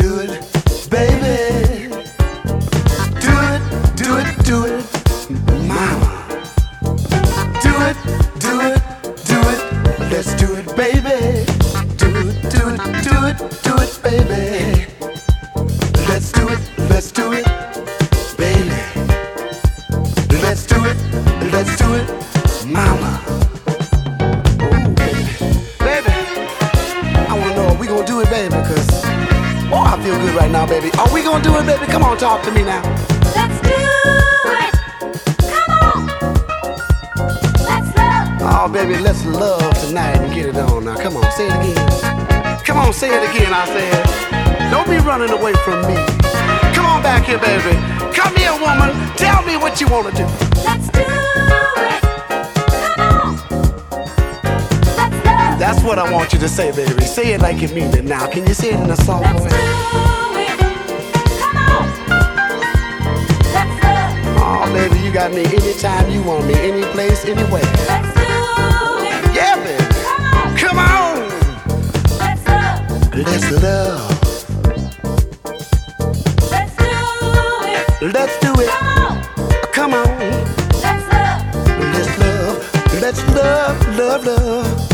do it, baby. Do it, do it, do it, mama. Do it, do it, do it. Let's do it, baby. Oh, I feel good right now, baby. Are we gonna do it, baby? Come on, talk to me now. Let's do it! Come on! Let's love! Oh, baby, let's love tonight and get it on now. Come on, say it again. Come on, say it again, I said. Don't be running away from me. Come on back here, baby. Come here, woman. Tell me what you want to do. Let's do it! What I want you to say, baby. Say it like you mean it now. Can you say it in a song Let's do it! Come on! Let's love! Oh, baby, you got me anytime you want me, any place, anywhere. Let's do it! Yeah, baby. Come on! Come on. Let's love! Let's love. Let's do it! Let's do it. Come on! Come on. Let's love! Let's love. Let's love, love, love.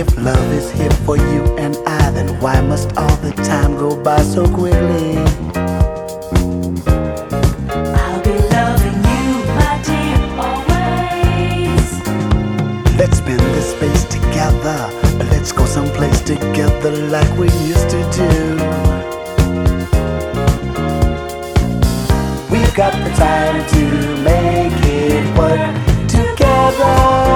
If love is here for you and I, then why must all the time go by so quickly? I'll be loving you, my dear, always. Let's spend this space together. Let's go someplace together like we used to do. We've got the time to make it work together.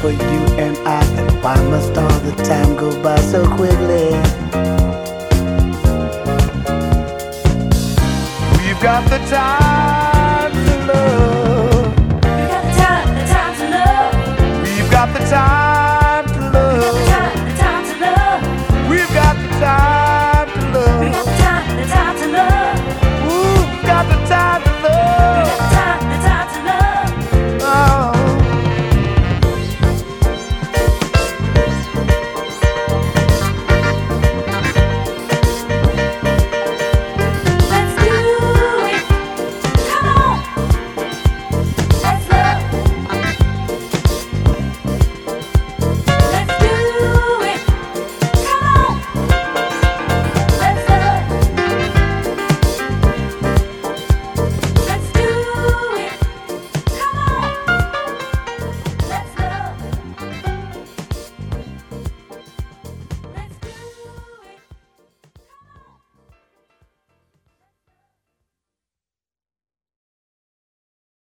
For you and I, then why must all the time go by so quickly? We've got the time